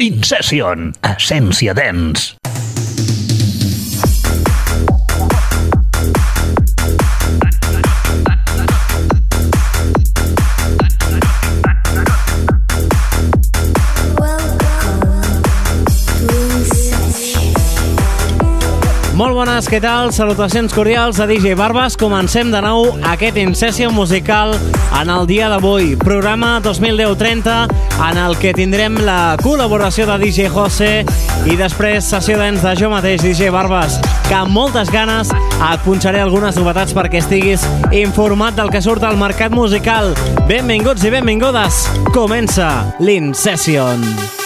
Incession, essència dens. Bones, què tal? Salutacions cordials a DJ Barbas. Comencem de nou aquest Incession musical en el dia d'avui. Programa 2010-30 en el que tindrem la col·laboració de DJ José i després sessió d'ens de jo mateix, DJ Barbas, que amb moltes ganes et punxaré algunes novetats perquè estiguis informat del que surt al mercat musical. Benvinguts i benvingudes. Comença l'Incession. L'Incession.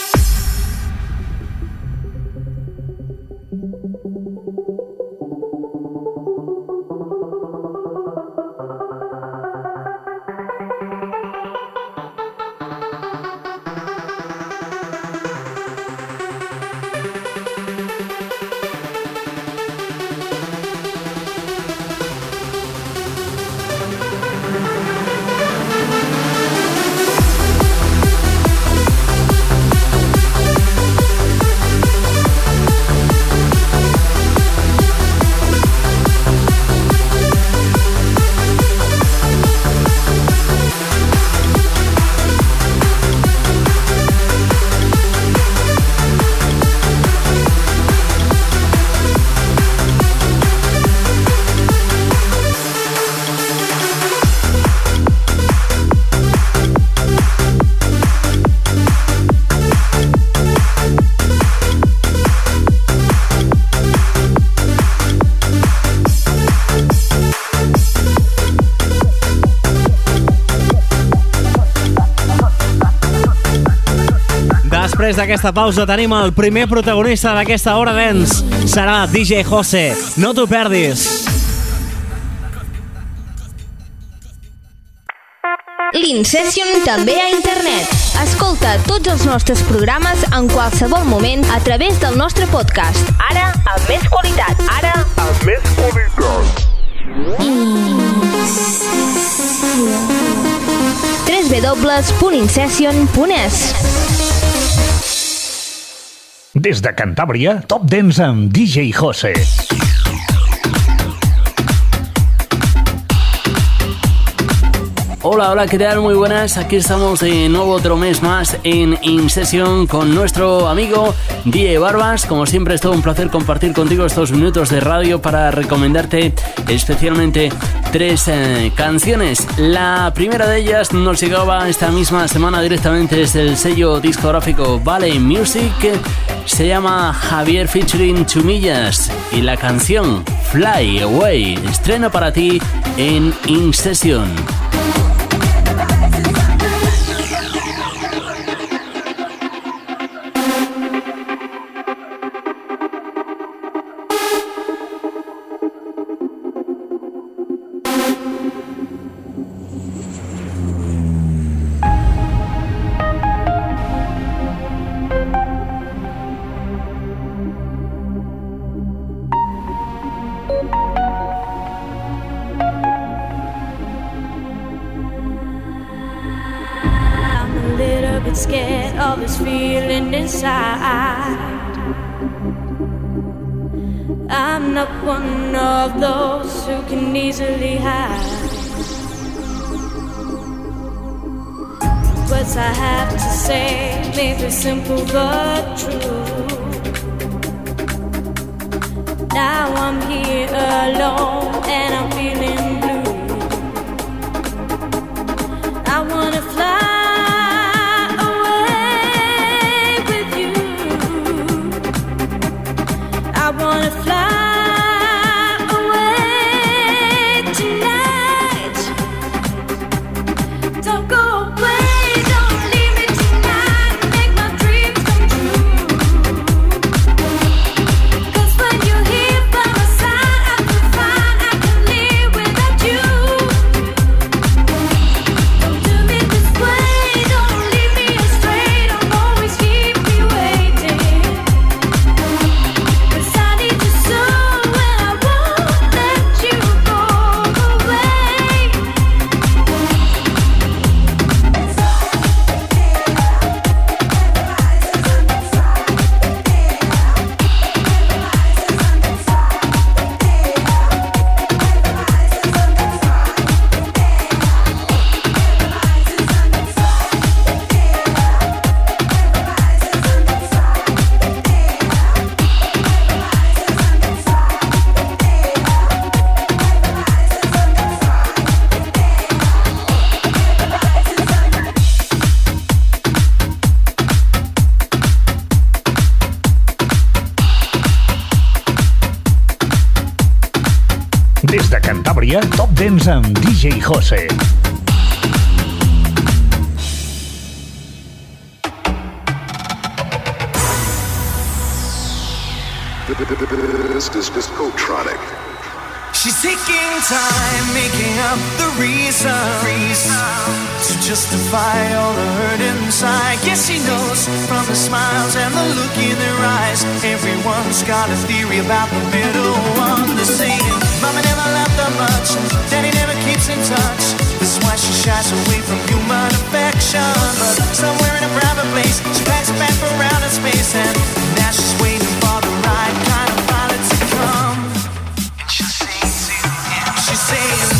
Després d'aquesta pausa tenim el primer protagonista d'aquesta hora d'ens. Serà DJ José. No t'ho perdis. L'Incession també a internet. Escolta tots els nostres programes en qualsevol moment a través del nostre podcast. Ara, amb més qualitat. Ara, amb més qualitat. www.incession.es des de Cantàbria, Top Dance amb DJ José. Hola, hola, ¿qué tal? Muy buenas. Aquí estamos de nuevo otro mes más en In Session con nuestro amigo Die Barbas. Como siempre es todo un placer compartir contigo estos minutos de radio para recomendarte especialmente tres eh, canciones. La primera de ellas nos llegaba esta misma semana directamente desde el sello discográfico Valley Music. Se llama Javier featuring Chumillas y la canción Fly Away estrena para ti en In Session. nothing scared of this feeling inside. I'm not one of those who can easily hide. Words I have to say may be simple but true. Now I'm here alone and I'm feeling Top Dance amb DJ Jose. This is Discotronic. She's taking time, making up the reasons to justify all the hurt inside. Guess she knows from the smiles and the look in their eyes. Everyone's got a theory about the middle one. They're Mama never loved her much, Daddy never keeps in touch. That's why she shies away from human affection. But somewhere in a private place, she packs a bag for outer space, and now she's waiting for the right kind of. same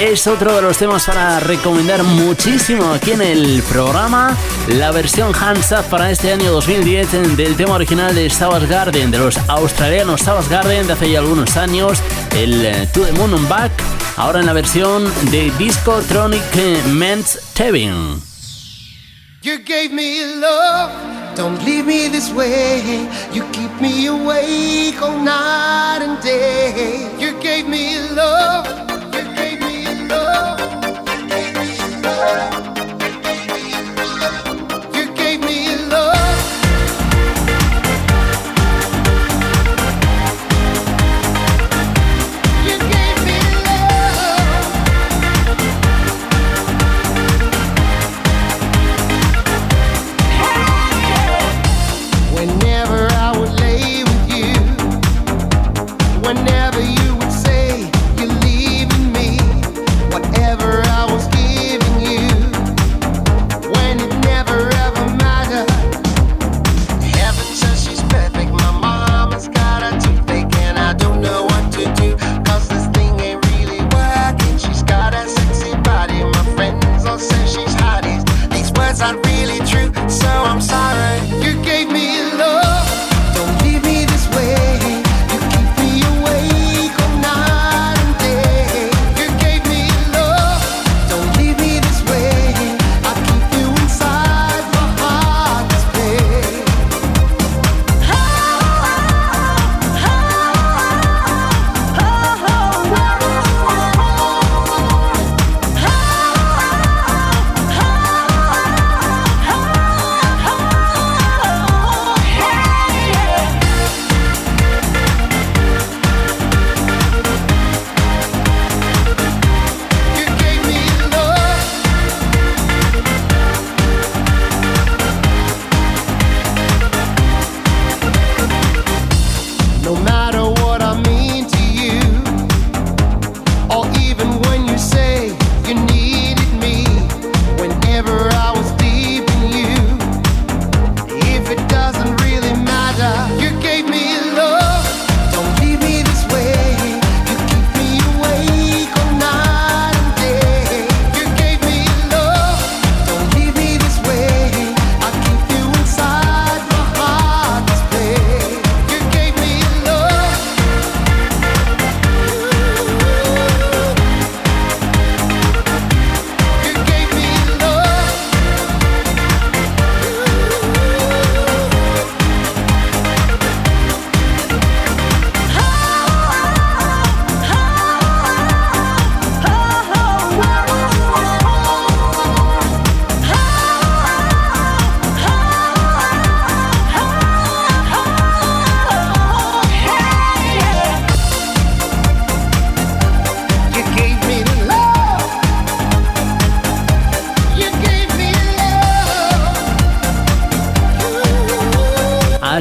es otro de los temas para recomendar muchísimo aquí en el programa. La versión Hands Up para este año 2010 del tema original de Savage Garden, de los australianos Savage Garden de hace ya algunos años, el eh, To the Moon and Back, ahora en la versión de Discotronic eh, Men's Tevin. You gave me love, don't leave me this way. You keep me awake all night and day. You gave me love.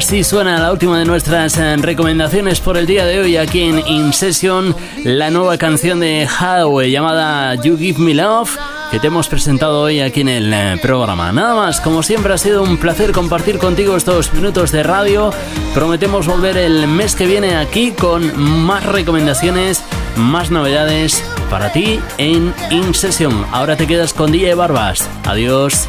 Así suena la última de nuestras eh, recomendaciones por el día de hoy aquí en In Session, la nueva canción de Hathaway llamada You Give Me Love que te hemos presentado hoy aquí en el eh, programa. Nada más, como siempre ha sido un placer compartir contigo estos minutos de radio. Prometemos volver el mes que viene aquí con más recomendaciones, más novedades para ti en In Session. Ahora te quedas con DJ Barbas. Adiós.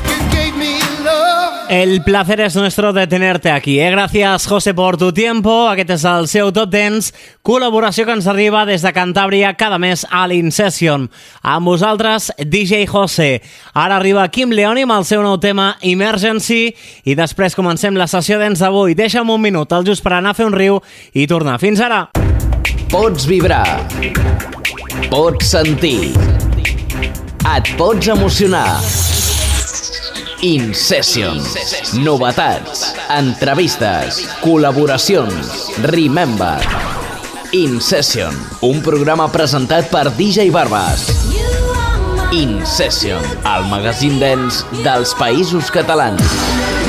El placer es nuestro de tenerte aquí, eh? Gràcies, José, por tu tiempo. Aquest és el seu Top Dance, col·laboració que ens arriba des de Cantàbria cada mes a l'Incession. Amb vosaltres, DJ José. Ara arriba Kim Leoni amb el seu nou tema Emergency i després comencem la sessió dance d'avui. Deixa'm un minut, el just per anar a fer un riu i tornar. Fins ara! Pots vibrar. Pots sentir. Et pots emocionar. In Session. Novetats, entrevistes, col·laboracions. Remember. In Session. Un programa presentat per DJ Barbas. In Session. El magazín dens dels països catalans.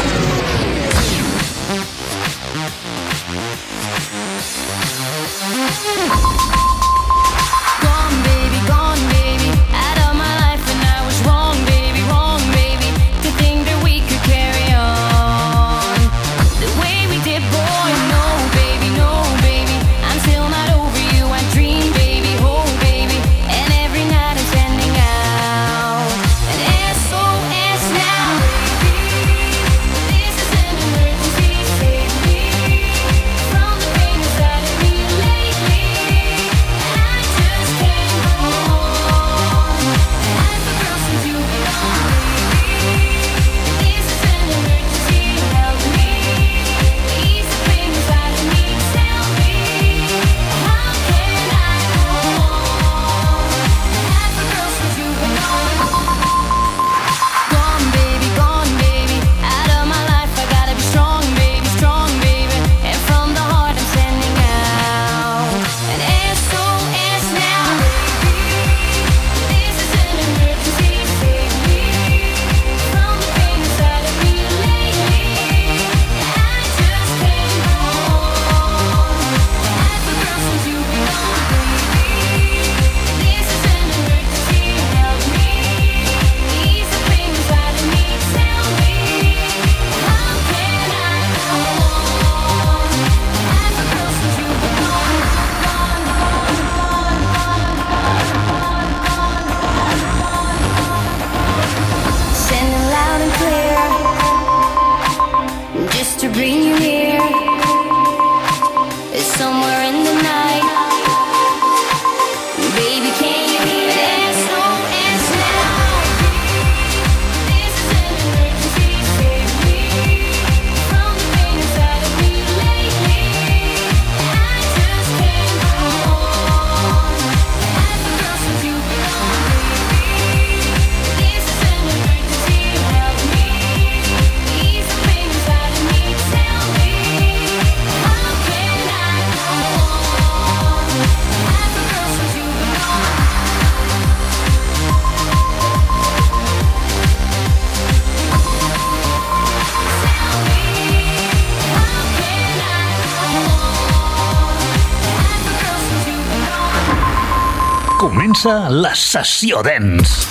Comença la sessió dance.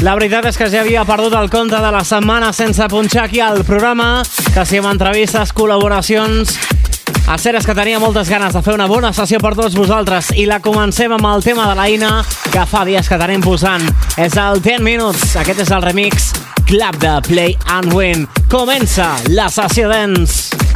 La veritat és que ja havia perdut el compte de la setmana sense punxar aquí al programa, que si amb entrevistes, col·laboracions... El cert és que tenia moltes ganes de fer una bona sessió per tots vosaltres i la comencem amb el tema de la Ina, que fa dies que tenim posant. És el 10 Minutes, aquest és el remix Club de Play and Win. Comença la sessió dance.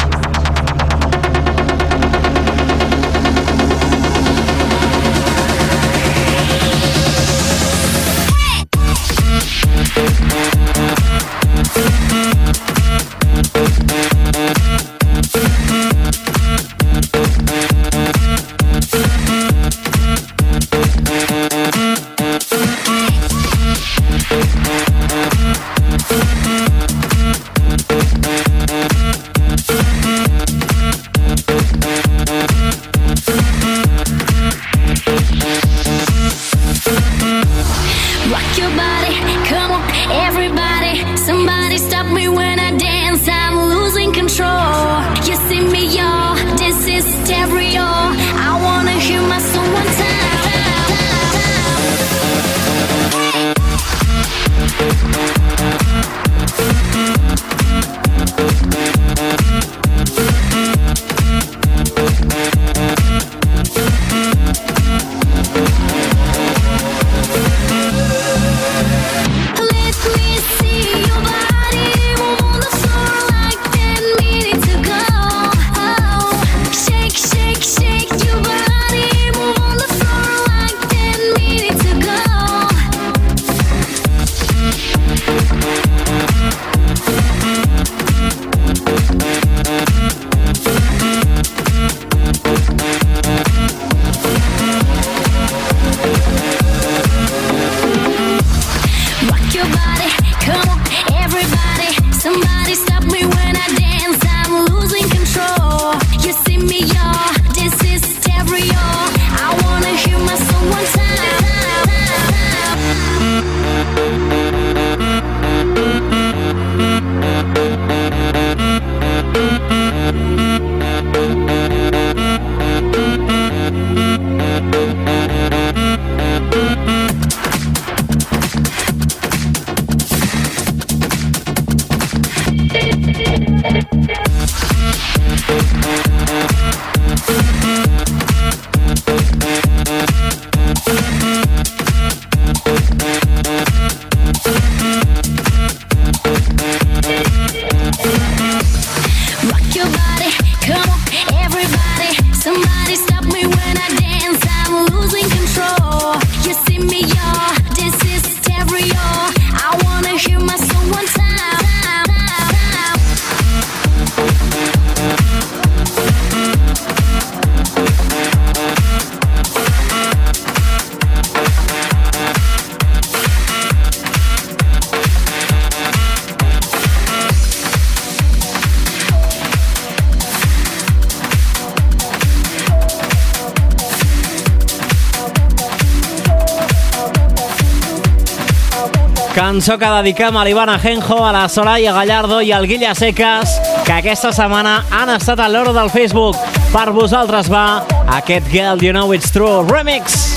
Cançó que dediquem a l'Ivana Genjo, a la Soraya Gallardo i al Guilla Seques, que aquesta setmana han estat a l'hora del Facebook. Per vosaltres va aquest Girl You Know It's True Remix.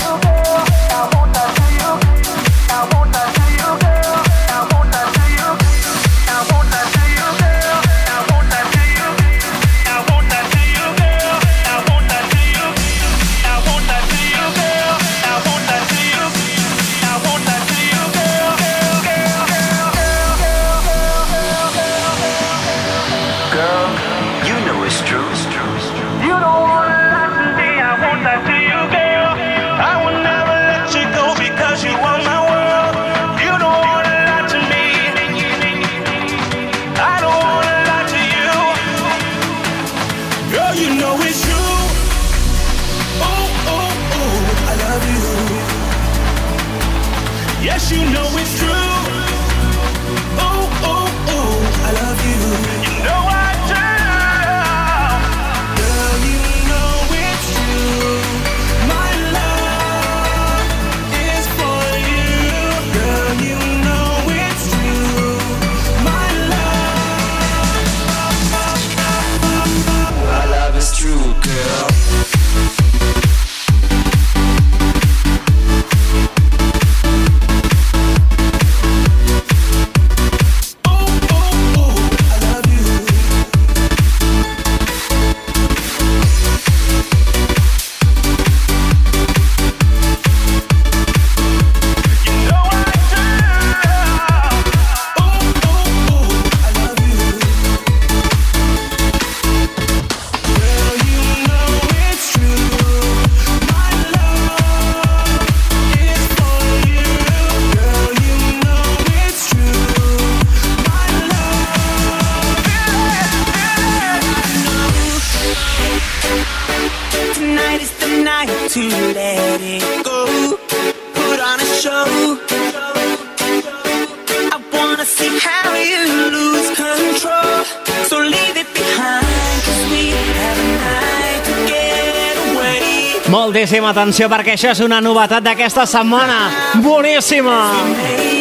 moltíssima atenció perquè això és una novetat d'aquesta setmana. Boníssima! Boníssima!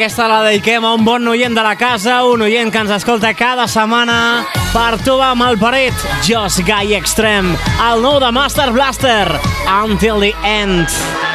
aquesta la dediquem a un bon noient de la casa, un oient que ens escolta cada setmana per tu amb el paret, Just Guy Extreme, el nou de Master Blaster, Until the End.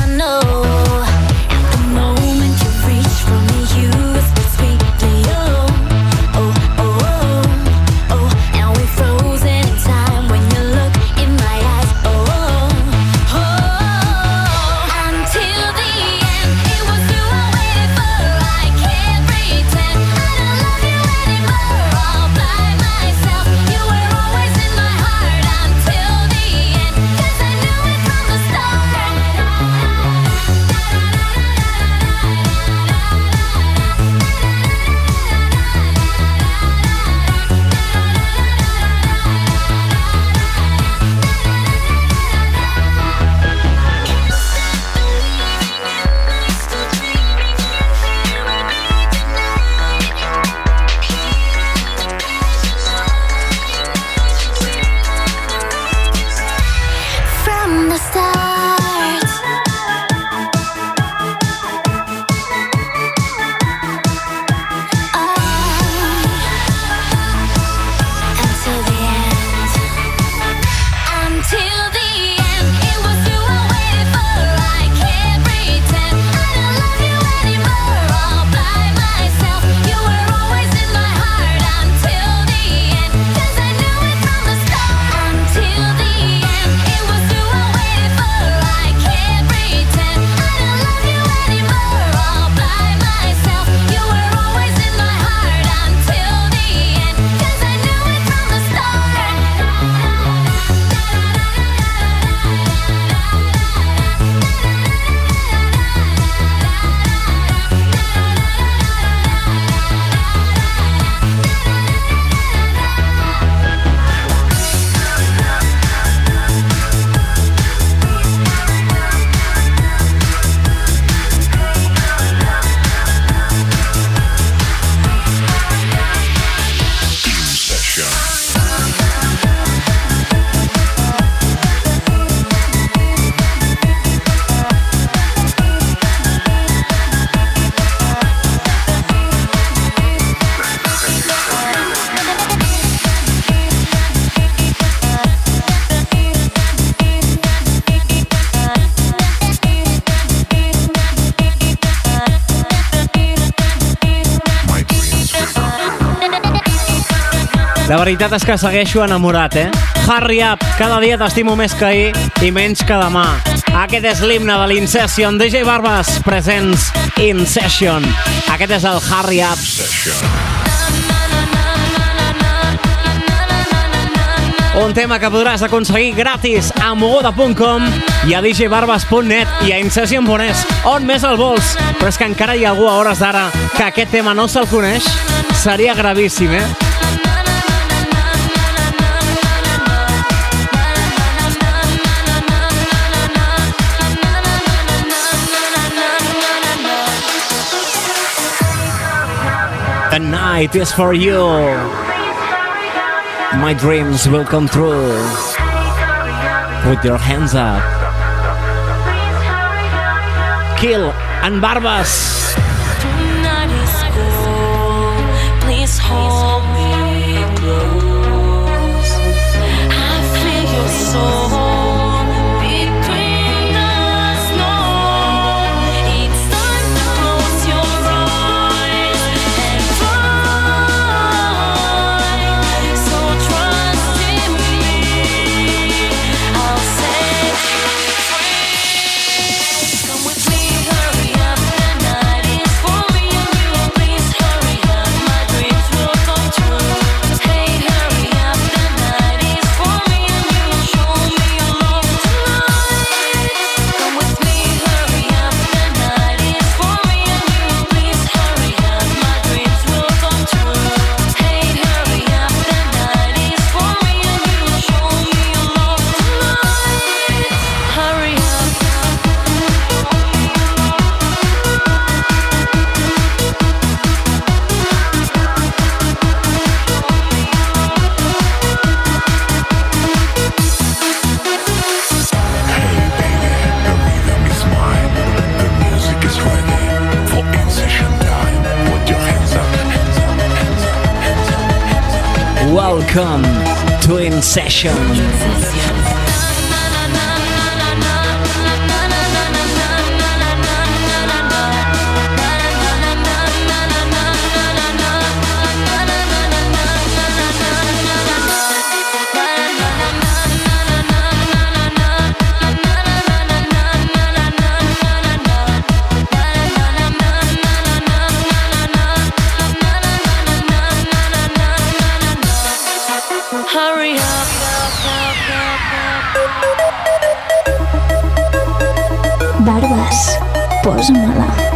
I know. La veritat és que segueixo enamorat, eh? Hurry up, cada dia t'estimo més que ahir i menys que demà. Aquest és l'himne de l'Incession. DJ Barbas presents In Session. Aquest és el Hurry up. Un tema que podràs aconseguir gratis a mogoda.com i a djbarbas.net i a Incession.es, on més el vols. Però és que encara hi ha algú a hores d'ara que aquest tema no se'l coneix. Seria gravíssim, eh? The night is for you. My dreams will come true. Put your hands up. Kill and Barbas. 我怎么了？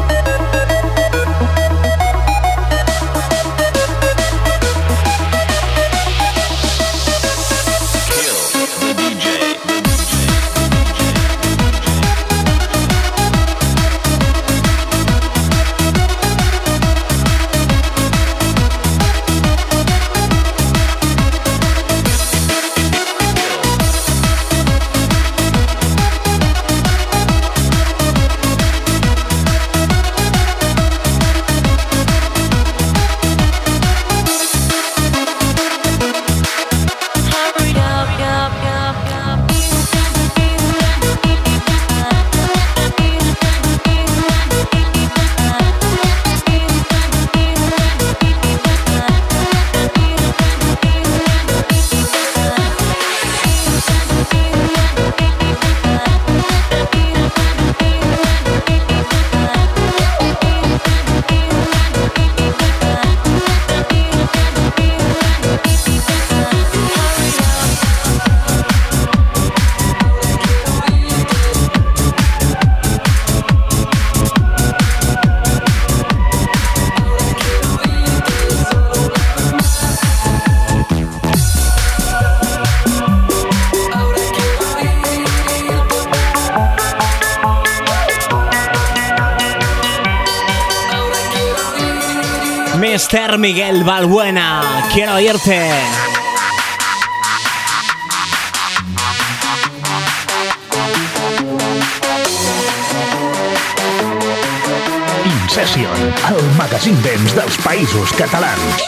Miguel Balbuena, quiero oírte. Incession, el magazín dents dels països catalans.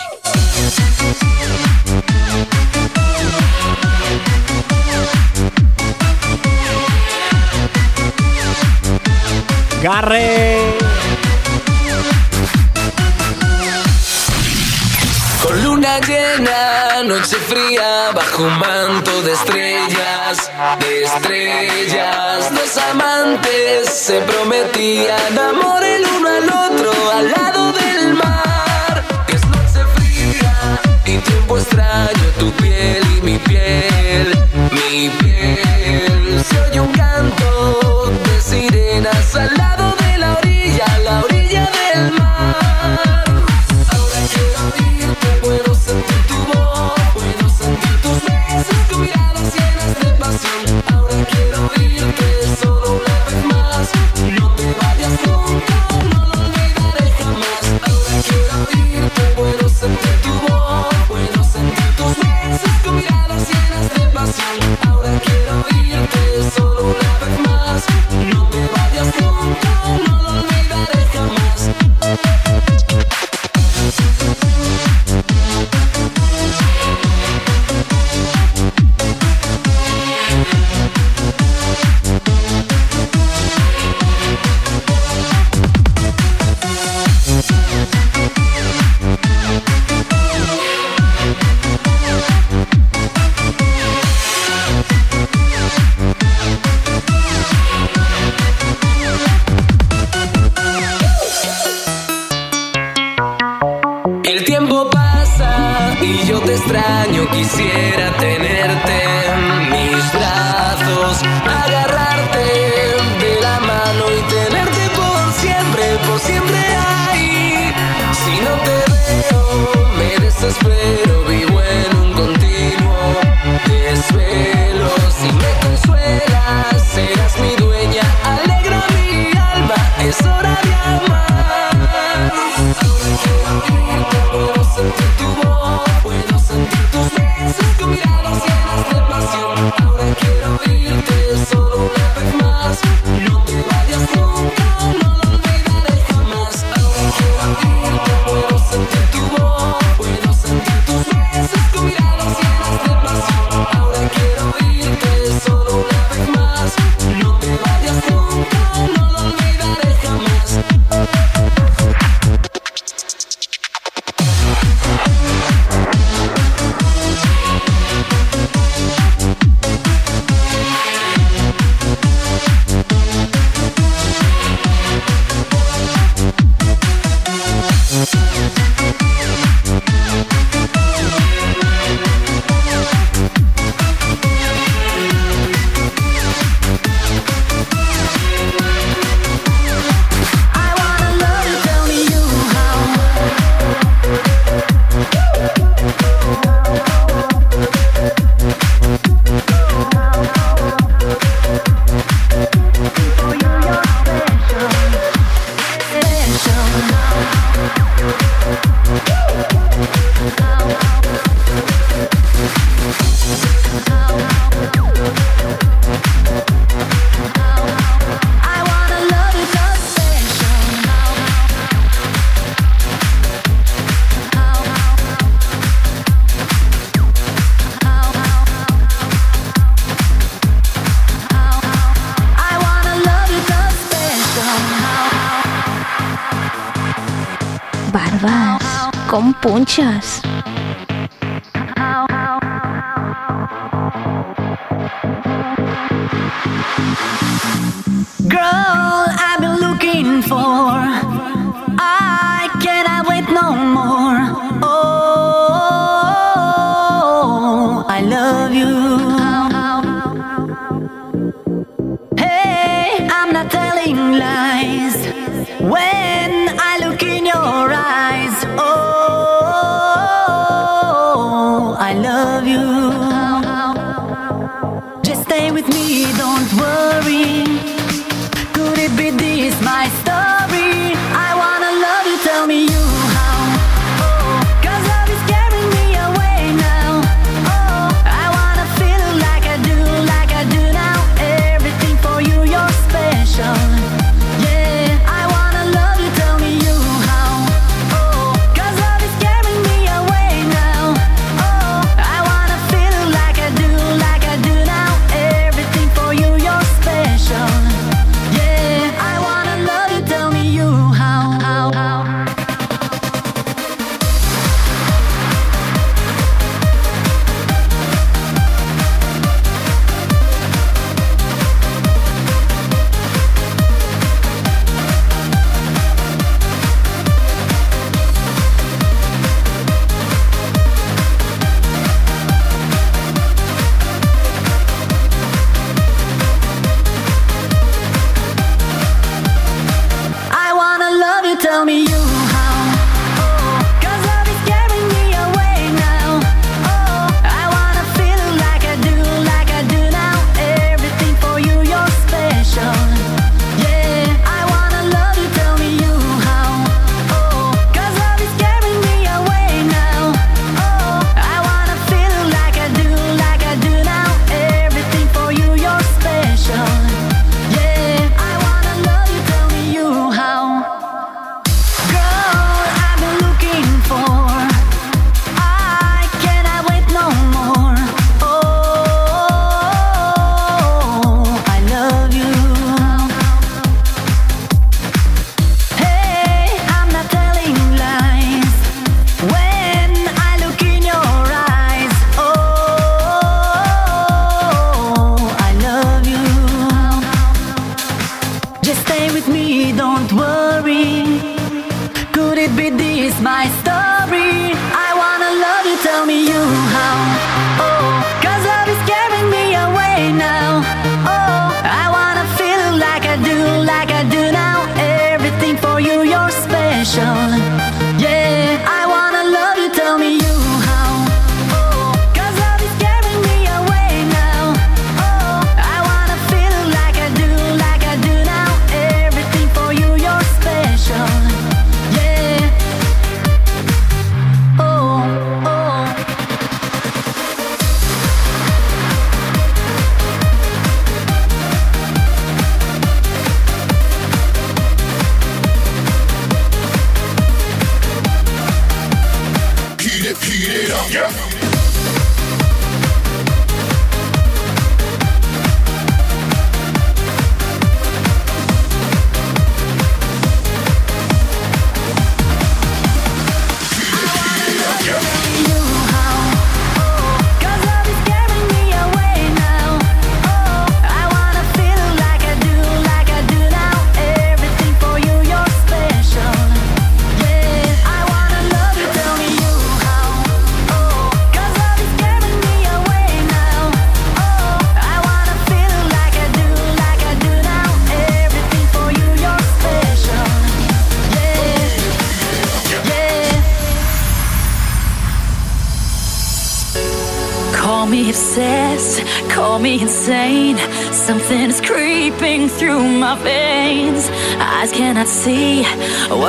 Garre. llena, noche fría, bajo un manto de estrellas, de estrellas. Los amantes se prometían amor el uno al otro al lado del mar. Es noche fría y tiempo extraño, tu piel y mi piel, mi piel. Se oye un canto El tiempo pasa y yo te extraño, quisiera tenerte en mis brazos, agarrarte de la mano y tenerte por siempre, por siempre ahí. Si no te veo, me desespero.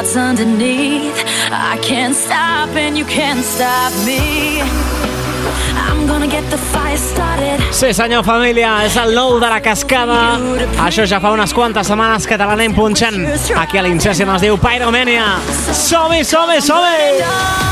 what's underneath. I can't stop, and you can't stop me. I'm gonna get the fire started. Sí senyor família, és el nou de la cascada Això ja fa unes quantes setmanes que te l'anem punxant Aquí a l'Incession es diu Pyromania Som-hi, som-hi, som-hi! som hi som hi som hi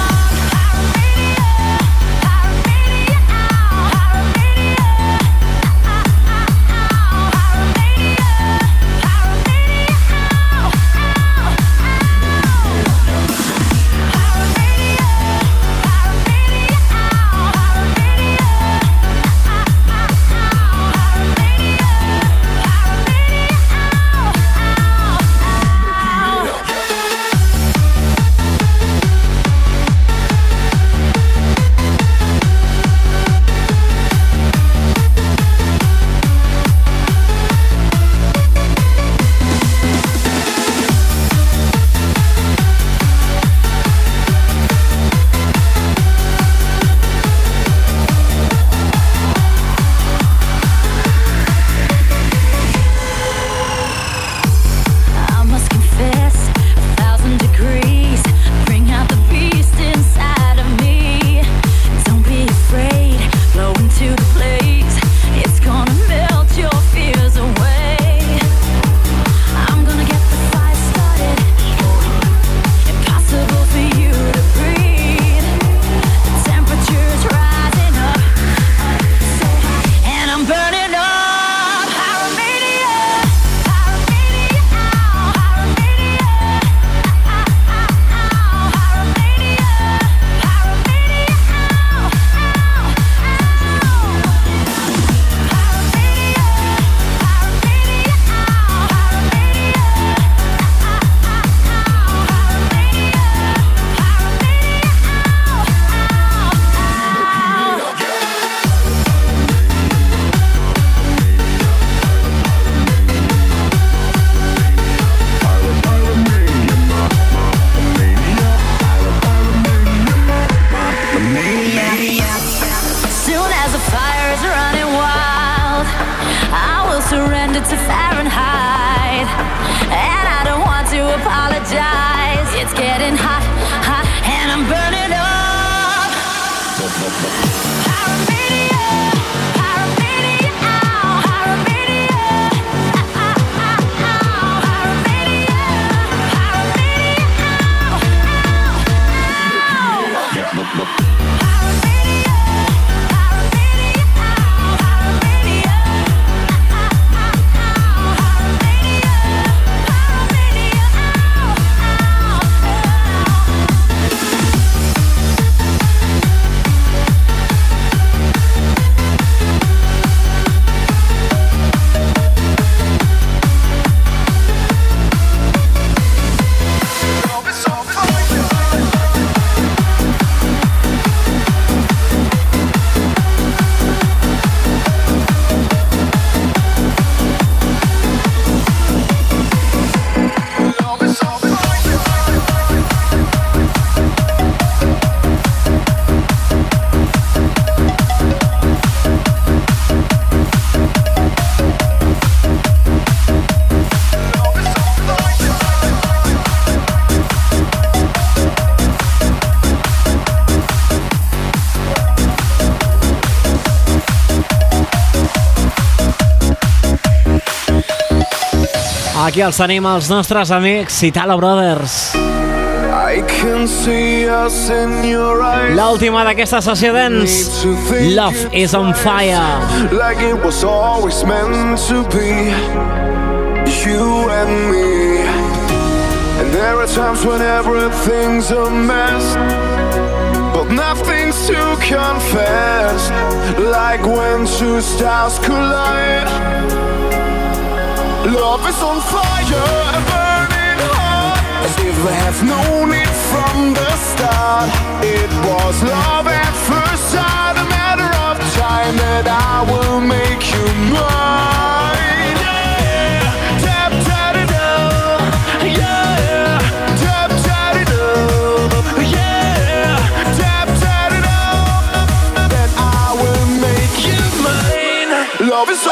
fire is running wild. I will surrender to Fahrenheit. And I don't want to apologize. It's getting hot, hot, and I'm burning up. aquí els tenim els nostres amics Italo Brothers. L'última d'aquesta sessió d'ens, Love is on Fire. Like it was always meant to be, you and me. And there are times when everything's a mess, but nothing's to confess. Like when two stars collide. Love is on fire, a burning heart. As if I have known it from the start. It was love at first sight A matter of time that I will make you mine. Yeah, tap, tap it Yeah, tap, tap it Yeah, tap, tap it That I will make you mine. Love is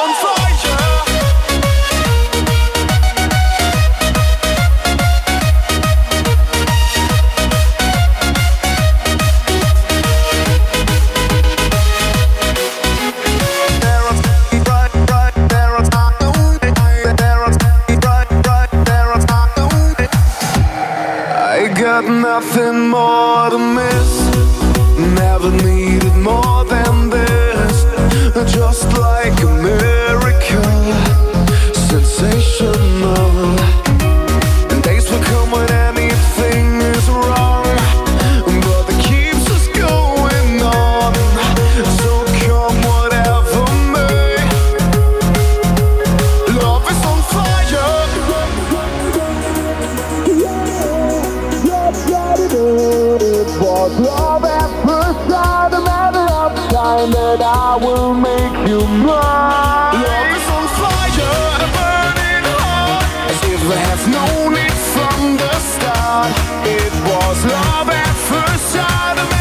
nothing more to me. it was love at first sight.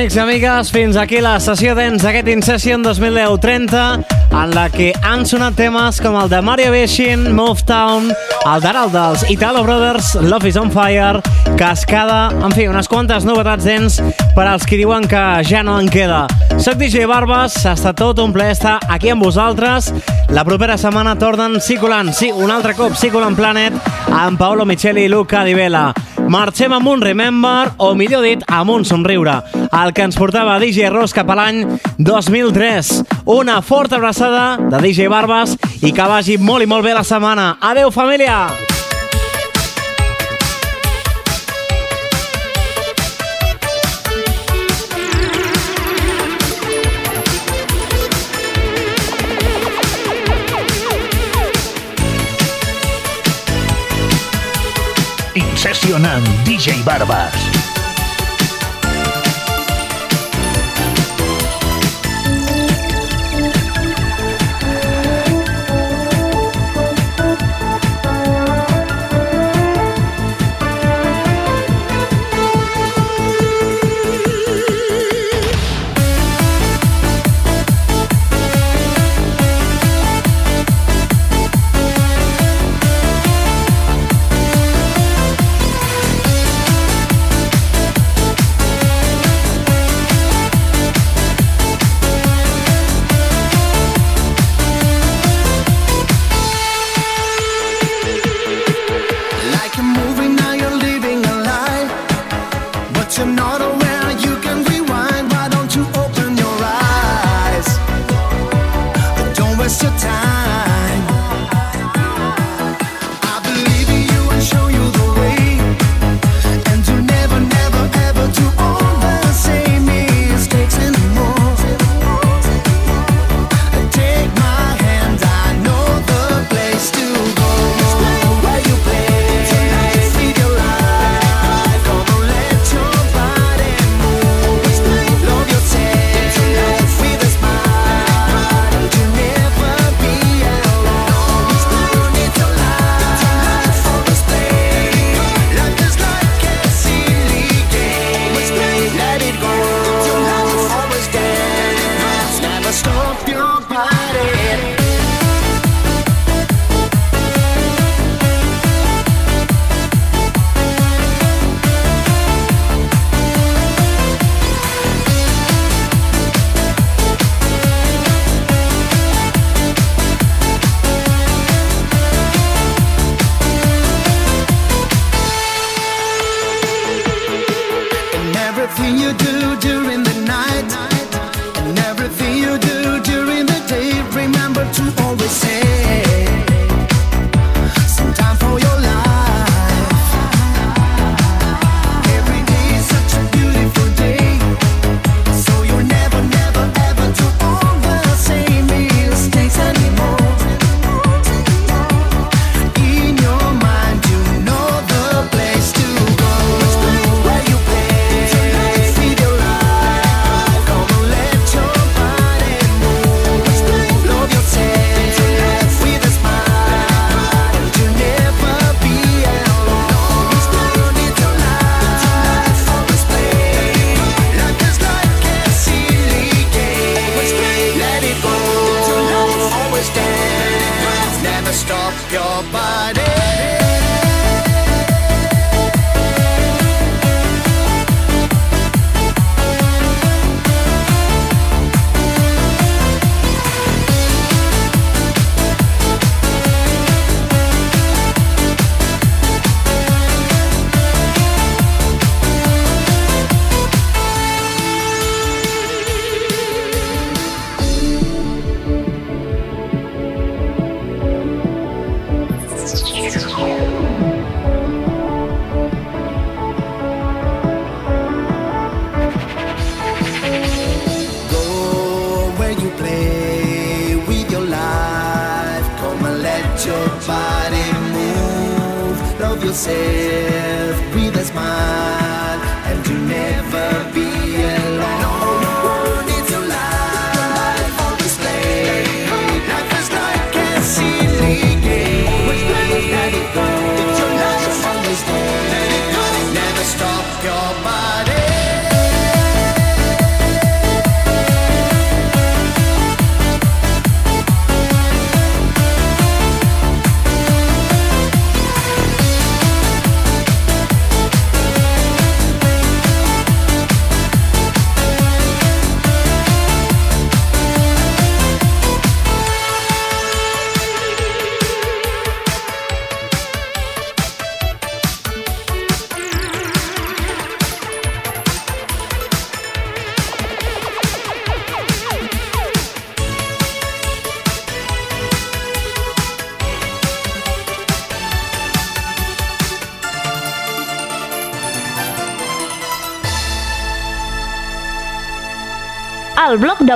Amics i amigues, fins aquí la sessió dents d'aquest InSession 2010-30 en la que han sonat temes com el de Mario Beshin, Move Town, el d'Aral dels Italo Brothers, Love is on Fire, Cascada, en fi, unes quantes novetats dents per als qui diuen que ja no en queda. Soc DJ Barbas, ha estat tot un plaer estar aquí amb vosaltres. La propera setmana tornen Cicolant, sí, un altre cop Cicolant Planet, amb Paolo Micheli i Luca Di Vela. Marxem amb un Remember, o millor dit, amb un somriure, el que ens portava DJ Ross cap a l'any 2003. Una forta abraçada de DJ Barbas i que vagi molt i molt bé la setmana. Adeu, família! InSession amb DJ Barbas.